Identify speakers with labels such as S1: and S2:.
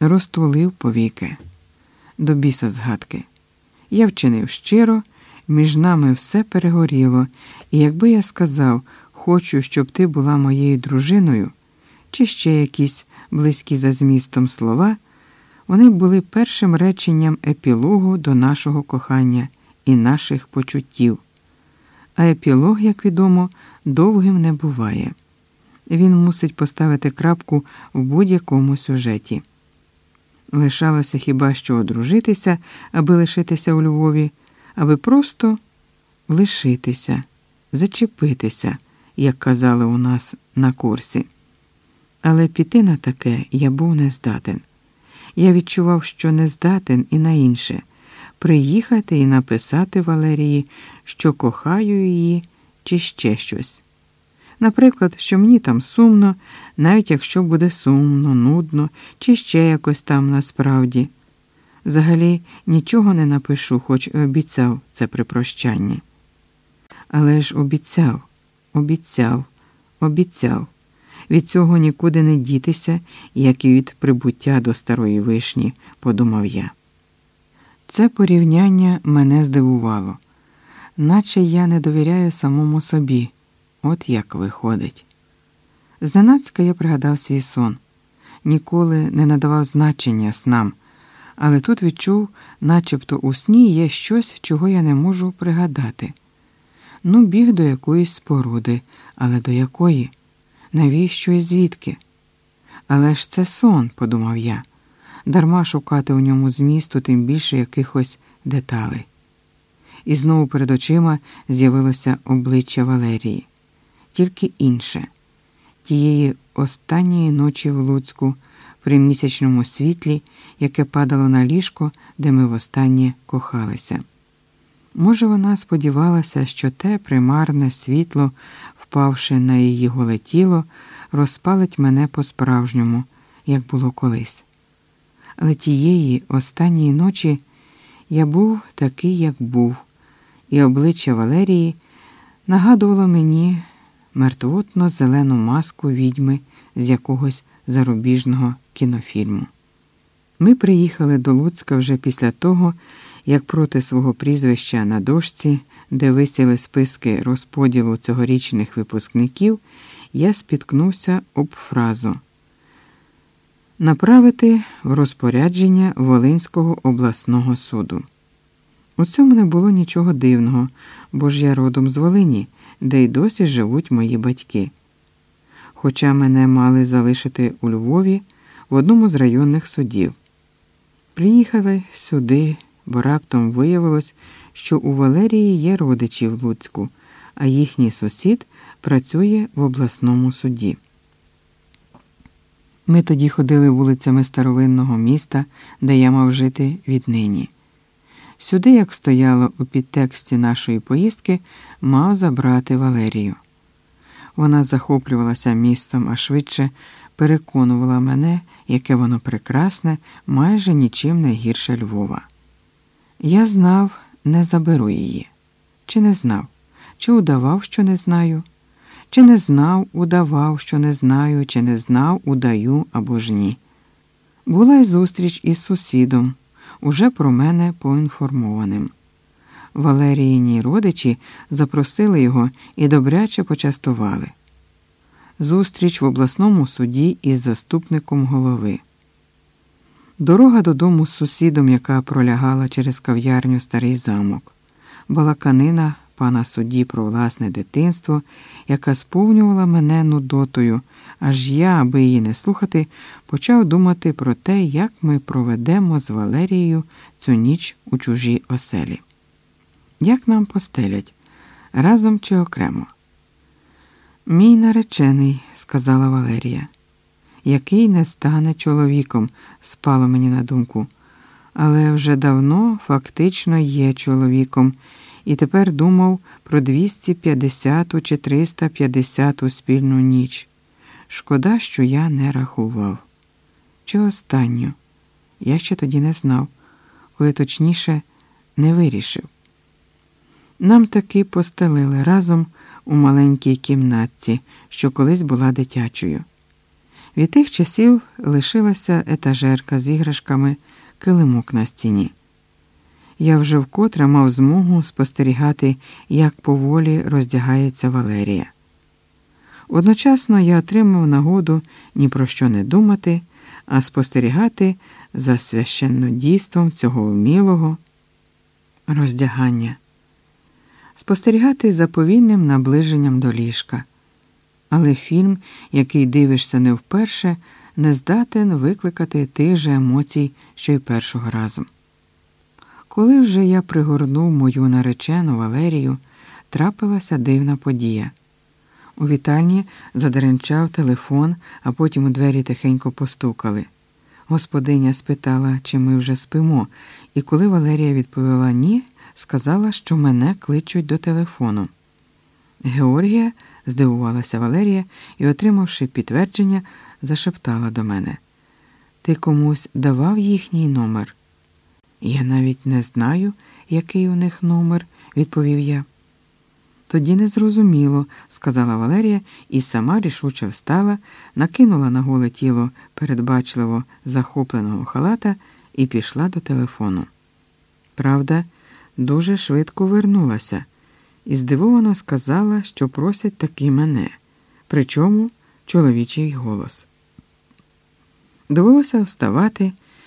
S1: розтулив повіки. До біса згадки. Я вчинив щиро, між нами все перегоріло, і якби я сказав, хочу, щоб ти була моєю дружиною, чи ще якісь близькі за змістом слова, вони були першим реченням епілогу до нашого кохання і наших почуттів. А епілог, як відомо, довгим не буває. Він мусить поставити крапку в будь-якому сюжеті. Лишалося хіба що одружитися, аби лишитися у Львові, аби просто лишитися, зачепитися, як казали у нас на курсі. Але піти на таке я був не здатен. Я відчував, що не здатен і на інше приїхати і написати Валерії, що кохаю її, чи ще щось. Наприклад, що мені там сумно, навіть якщо буде сумно, нудно, чи ще якось там насправді. Взагалі нічого не напишу, хоч і обіцяв це при прощанні. Але ж обіцяв, обіцяв, обіцяв. Від цього нікуди не дітися, як і від прибуття до старої вишні, подумав я. Це порівняння мене здивувало, наче я не довіряю самому собі. От як виходить. Зненацька я пригадав свій сон, ніколи не надавав значення снам, але тут відчув, начебто у сні є щось, чого я не можу пригадати. Ну, біг до якоїсь споруди, але до якої? Навіщо і звідки? Але ж це сон, подумав я, дарма шукати у ньому змісту, тим більше якихось деталей. І знову перед очима з'явилося обличчя Валерії тільки інше тієї останньої ночі в Луцьку при місячному світлі, яке падало на ліжко, де ми востаннє кохалися. Може, вона сподівалася, що те примарне світло, впавши на її голе тіло, розпалить мене по-справжньому, як було колись. Але тієї останньої ночі я був такий, як був, і обличчя Валерії нагадувало мені мертвотно зелену маску відьми з якогось зарубіжного кінофільму. Ми приїхали до Луцька вже після того, як проти свого прізвища на дошці, де висіли списки розподілу цьогорічних випускників, я спіткнувся об фразу направити в розпорядження Волинського обласного суду. У цьому не було нічого дивного, бо ж я родом з Волині, де й досі живуть мої батьки. Хоча мене мали залишити у Львові в одному з районних судів. Приїхали сюди, бо раптом виявилось, що у Валерії є родичі в Луцьку, а їхній сусід працює в обласному суді. Ми тоді ходили вулицями старовинного міста, де я мав жити віднині. Сюди, як стояло у підтексті нашої поїздки, мав забрати Валерію. Вона захоплювалася містом, а швидше переконувала мене, яке воно прекрасне, майже нічим не гірше Львова. Я знав, не заберу її. Чи не знав, чи удавав, що не знаю, чи не знав, удавав, що не знаю, чи не знав, удаю або ж ні. Була й зустріч із сусідом уже про мене поінформованим. Валеріїні родичі запросили його і добряче почастували. Зустріч в обласному суді із заступником голови. Дорога додому з сусідом, яка пролягала через кав'ярню старий замок, балаканина пана судді про власне дитинство, яка сповнювала мене нудотою, аж я, аби її не слухати, почав думати про те, як ми проведемо з Валерією цю ніч у чужій оселі. Як нам постелять разом чи окремо? Мій наречений, сказала Валерія, який не стане чоловіком, спало мені на думку, але вже давно фактично є чоловіком і тепер думав про 250 чи 350 спільну ніч. Шкода, що я не рахував. Чи останню? Я ще тоді не знав, коли точніше не вирішив. Нам таки постелили разом у маленькій кімнатці, що колись була дитячою. Від тих часів лишилася етажерка з іграшками, килимок на стіні. Я вже вкотре мав змогу спостерігати, як поволі роздягається Валерія. Одночасно я отримав нагоду ні про що не думати, а спостерігати за священнодійством цього вмілого роздягання, спостерігати за повільним наближенням до ліжка. Але фільм, який дивишся не вперше, не здатен викликати тих же емоцій, що й першого разу. Коли вже я пригорнув мою наречену Валерію, трапилася дивна подія. У вітальні задеренчав телефон, а потім у двері тихенько постукали. Господиня спитала, чи ми вже спимо, і коли Валерія відповіла ні, сказала, що мене кличуть до телефону. Георгія, здивувалася Валерія і, отримавши підтвердження, зашептала до мене. Ти комусь давав їхній номер? Я навіть не знаю, який у них номер, відповів я. Тоді не зрозуміло, сказала Валерія і сама рішуче встала, накинула на голе тіло передбачливо захопленого халата і пішла до телефону. Правда, дуже швидко вернулася і здивовано сказала, що просять таки мене, причому чоловічий голос. Довелося вставати.